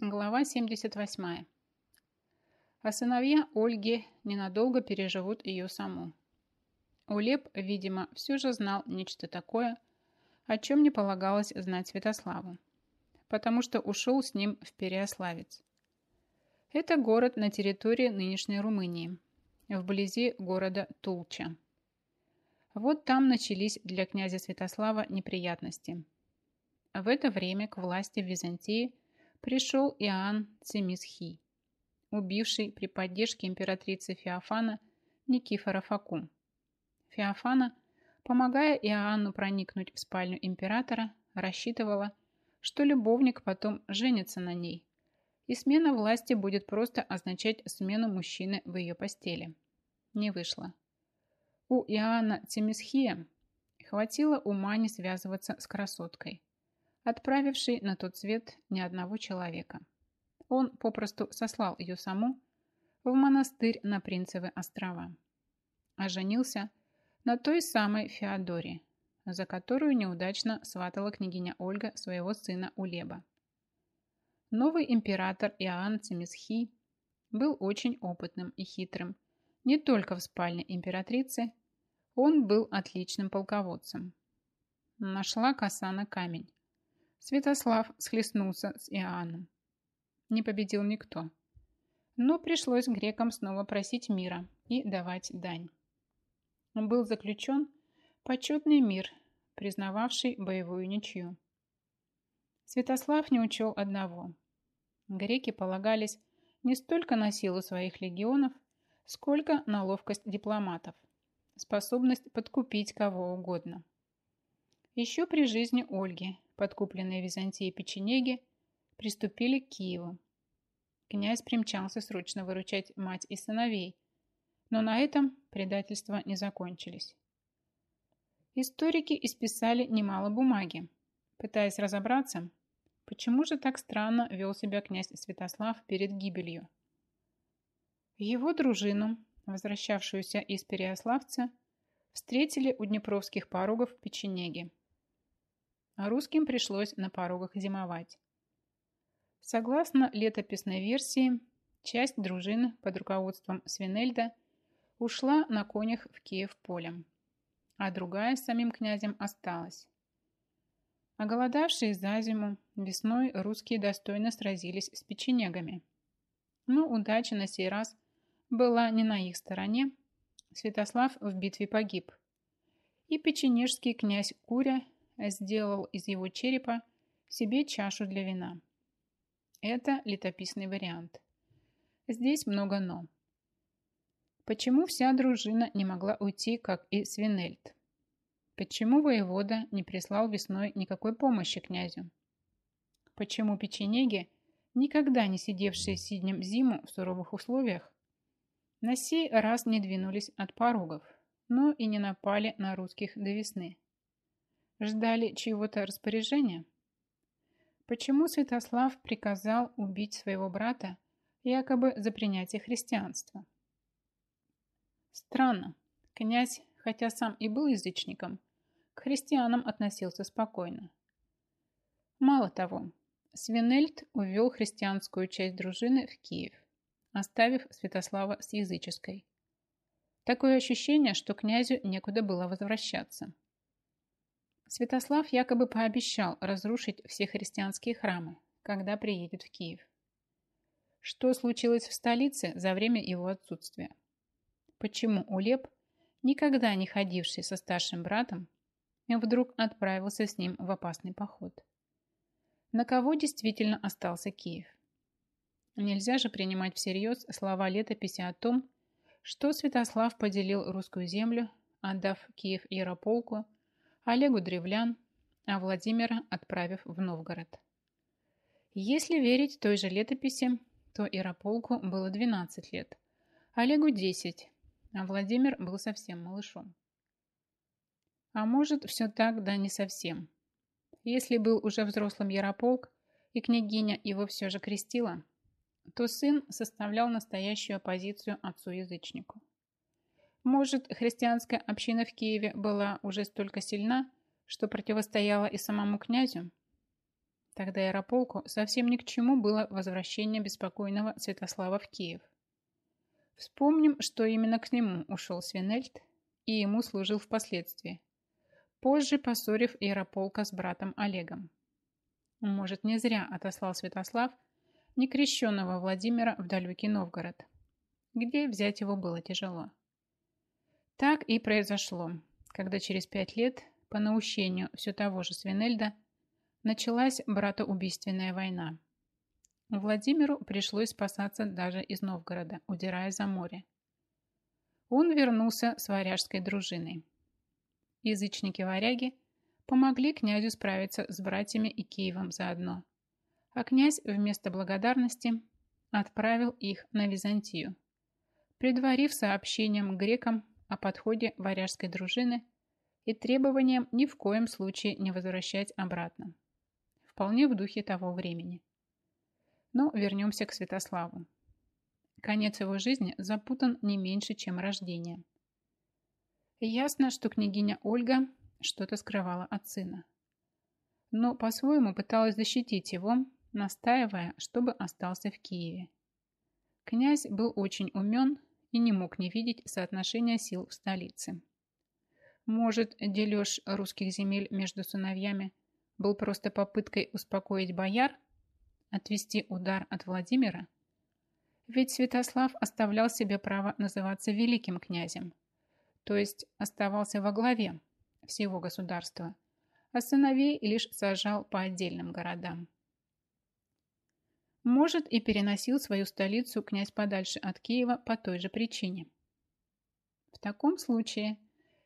Глава 78. А сыновья Ольги ненадолго переживут ее саму. Улеп, видимо, все же знал нечто такое, о чем не полагалось знать Святославу, потому что ушел с ним в Переославец. Это город на территории нынешней Румынии, вблизи города Тулча. Вот там начались для князя Святослава неприятности. В это время к власти в Византии – пришел Иоанн Цимисхий, убивший при поддержке императрицы Феофана Никифора Факу. Феофана, помогая Иоанну проникнуть в спальню императора, рассчитывала, что любовник потом женится на ней, и смена власти будет просто означать смену мужчины в ее постели. Не вышло. У Иоанна Цимисхия хватило ума не связываться с красоткой отправивший на тот свет ни одного человека. Он попросту сослал ее саму в монастырь на Принцевы острова, а женился на той самой Феодоре, за которую неудачно сватала княгиня Ольга своего сына Улеба. Новый император Иоанн Цимисхий был очень опытным и хитрым не только в спальне императрицы, он был отличным полководцем. Нашла коса на камень. Святослав схлестнулся с Иоанном. Не победил никто. Но пришлось грекам снова просить мира и давать дань. Был заключен почетный мир, признававший боевую ничью. Святослав не учел одного. Греки полагались не столько на силу своих легионов, сколько на ловкость дипломатов, способность подкупить кого угодно. Еще при жизни Ольги подкупленные Византией печенеги, приступили к Киеву. Князь примчался срочно выручать мать и сыновей, но на этом предательства не закончились. Историки исписали немало бумаги, пытаясь разобраться, почему же так странно вел себя князь Святослав перед гибелью. Его дружину, возвращавшуюся из Переославца, встретили у днепровских порогов печенеги а русским пришлось на порогах зимовать. Согласно летописной версии, часть дружины под руководством Свинельда ушла на конях в Киев полем, а другая с самим князем осталась. Оголодавшие за зиму, весной русские достойно сразились с печенегами. Но удача на сей раз была не на их стороне. Святослав в битве погиб. И печенежский князь Куря сделал из его черепа себе чашу для вина. Это летописный вариант. Здесь много «но». Почему вся дружина не могла уйти, как и Свинельд? Почему воевода не прислал весной никакой помощи князю? Почему печенеги, никогда не сидевшие сиднем зиму в суровых условиях, на сей раз не двинулись от порогов, но и не напали на русских до весны? Ждали чьего-то распоряжения? Почему Святослав приказал убить своего брата якобы за принятие христианства? Странно. Князь, хотя сам и был язычником, к христианам относился спокойно. Мало того, Свинельд увел христианскую часть дружины в Киев, оставив Святослава с языческой. Такое ощущение, что князю некуда было возвращаться. Святослав якобы пообещал разрушить все христианские храмы, когда приедет в Киев. Что случилось в столице за время его отсутствия? Почему Улеп, никогда не ходивший со старшим братом, вдруг отправился с ним в опасный поход? На кого действительно остался Киев? Нельзя же принимать всерьез слова летописи о том, что Святослав поделил русскую землю, отдав Киев Ярополку, Олегу древлян, а Владимира отправив в Новгород. Если верить той же летописи, то Ирополку было 12 лет, Олегу 10, а Владимир был совсем малышом. А может, все так, да не совсем. Если был уже взрослым Ярополк, и княгиня его все же крестила, то сын составлял настоящую оппозицию отцу-язычнику. Может, христианская община в Киеве была уже столько сильна, что противостояла и самому князю? Тогда Ярополку совсем ни к чему было возвращение беспокойного Святослава в Киев. Вспомним, что именно к нему ушел Свинельд и ему служил впоследствии, позже поссорив Ярополка с братом Олегом. Может, не зря отослал Святослав некрещенного Владимира в далекий Новгород, где взять его было тяжело. Так и произошло, когда через пять лет, по наущению все того же Свинельда, началась братоубийственная война. Владимиру пришлось спасаться даже из Новгорода, удирая за море. Он вернулся с варяжской дружиной. Язычники-варяги помогли князю справиться с братьями и Киевом заодно, а князь вместо благодарности отправил их на Византию, предварив сообщением грекам о подходе варяжской дружины и требованием ни в коем случае не возвращать обратно. Вполне в духе того времени. Но вернемся к Святославу. Конец его жизни запутан не меньше, чем рождение. Ясно, что княгиня Ольга что-то скрывала от сына. Но по-своему пыталась защитить его, настаивая, чтобы остался в Киеве. Князь был очень умен и не мог не видеть соотношения сил в столице. Может, дележ русских земель между сыновьями был просто попыткой успокоить бояр, отвести удар от Владимира? Ведь Святослав оставлял себе право называться великим князем, то есть оставался во главе всего государства, а сыновей лишь сажал по отдельным городам. Может, и переносил свою столицу князь подальше от Киева по той же причине. В таком случае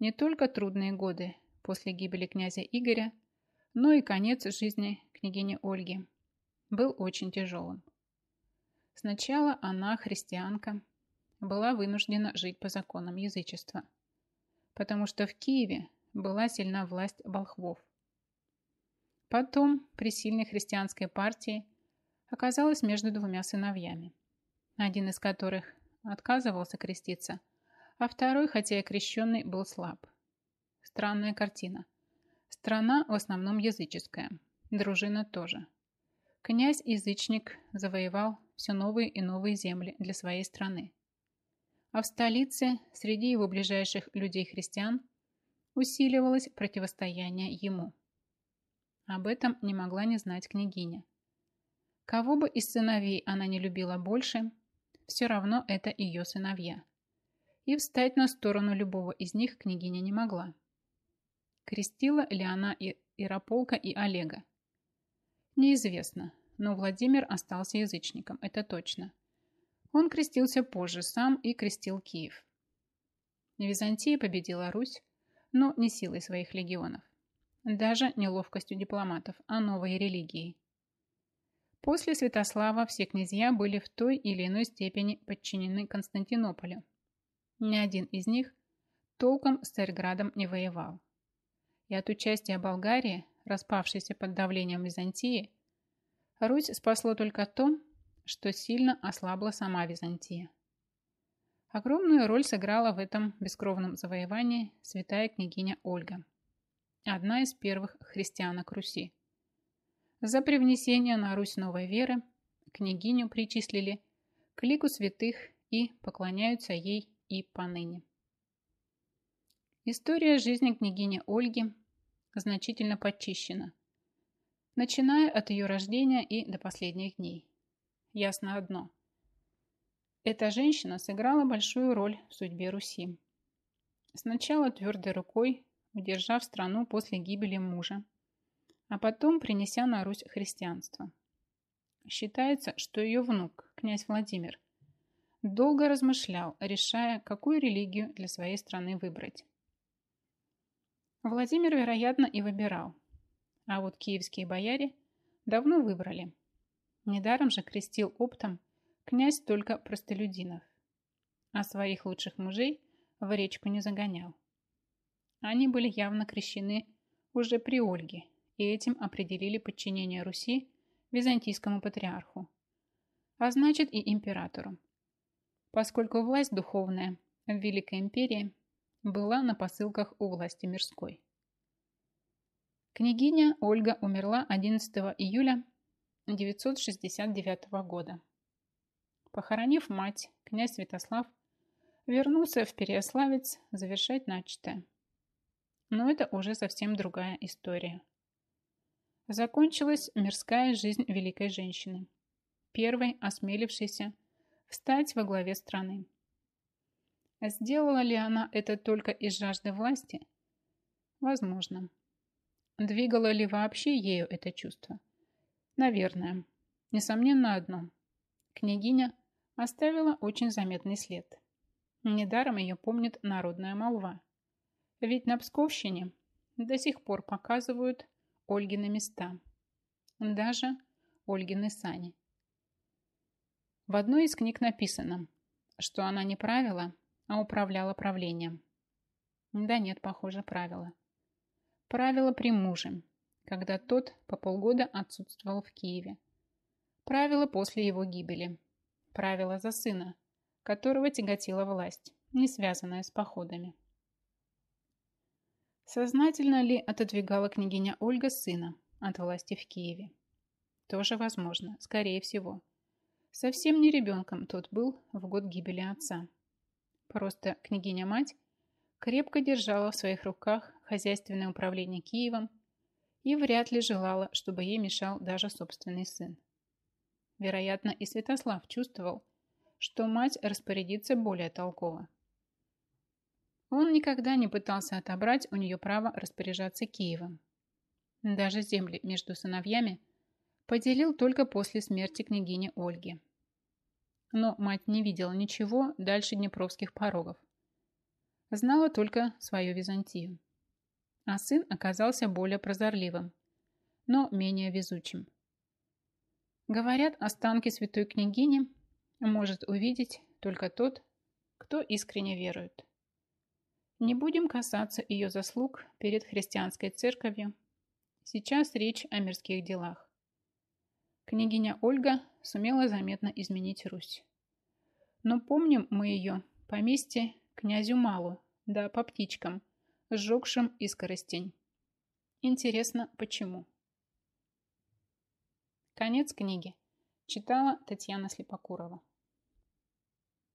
не только трудные годы после гибели князя Игоря, но и конец жизни княгини Ольги был очень тяжелым. Сначала она, христианка, была вынуждена жить по законам язычества, потому что в Киеве была сильна власть волхвов. Потом при сильной христианской партии оказалась между двумя сыновьями, один из которых отказывался креститься, а второй, хотя и крещенный, был слаб. Странная картина. Страна в основном языческая, дружина тоже. Князь-язычник завоевал все новые и новые земли для своей страны. А в столице, среди его ближайших людей-христиан, усиливалось противостояние ему. Об этом не могла не знать княгиня. Кого бы из сыновей она не любила больше, все равно это ее сыновья. И встать на сторону любого из них княгиня не могла. Крестила ли она и Ирополка, и Олега? Неизвестно, но Владимир остался язычником, это точно. Он крестился позже сам и крестил Киев. Византия победила Русь, но не силой своих легионов. Даже не ловкостью дипломатов, а новой религией. После Святослава все князья были в той или иной степени подчинены Константинополю. Ни один из них толком с Царьградом не воевал. И от участия Болгарии, распавшейся под давлением Византии, Русь спасло только то, что сильно ослабла сама Византия. Огромную роль сыграла в этом бескровном завоевании святая княгиня Ольга, одна из первых христианок Руси. За привнесение на Русь новой веры княгиню причислили к лику святых и поклоняются ей и поныне. История жизни княгини Ольги значительно подчищена, начиная от ее рождения и до последних дней. Ясно одно – эта женщина сыграла большую роль в судьбе Руси. Сначала твердой рукой, удержав страну после гибели мужа, а потом принеся на Русь христианство. Считается, что ее внук, князь Владимир, долго размышлял, решая, какую религию для своей страны выбрать. Владимир, вероятно, и выбирал, а вот киевские бояре давно выбрали. Недаром же крестил оптом Князь только простолюдинов, а своих лучших мужей в речку не загонял. Они были явно крещены уже при Ольге и этим определили подчинение Руси византийскому патриарху, а значит и императору, поскольку власть духовная в Великой империи была на посылках у власти мирской. Княгиня Ольга умерла 11 июля 969 года. Похоронив мать, князь Святослав вернулся в Переяславец завершать начатое. Но это уже совсем другая история. Закончилась мирская жизнь великой женщины, первой осмелившейся встать во главе страны. Сделала ли она это только из жажды власти? Возможно. Двигало ли вообще ею это чувство? Наверное. Несомненно одно. Княгиня оставила очень заметный след. Недаром ее помнит народная молва. Ведь на Псковщине до сих пор показывают Ольгины места. Даже Ольгины сани. В одной из книг написано, что она не правила, а управляла правлением. Да нет, похоже, правила. Правила при муже, когда тот по полгода отсутствовал в Киеве. Правила после его гибели. Правила за сына, которого тяготила власть, не связанная с походами. Сознательно ли отодвигала княгиня Ольга сына от власти в Киеве? Тоже возможно, скорее всего. Совсем не ребенком тот был в год гибели отца. Просто княгиня-мать крепко держала в своих руках хозяйственное управление Киевом и вряд ли желала, чтобы ей мешал даже собственный сын. Вероятно, и Святослав чувствовал, что мать распорядится более толково. Он никогда не пытался отобрать у нее право распоряжаться Киевом. Даже земли между сыновьями поделил только после смерти княгини Ольги. Но мать не видела ничего дальше Днепровских порогов. Знала только свою Византию. А сын оказался более прозорливым, но менее везучим. Говорят, останки святой княгини может увидеть только тот, кто искренне верует. Не будем касаться ее заслуг перед христианской церковью. Сейчас речь о мирских делах. Княгиня Ольга сумела заметно изменить Русь. Но помним мы ее поместье князю Малу, да по птичкам, сжегшим искоростень. Интересно, почему? Конец книги. Читала Татьяна Слепокурова.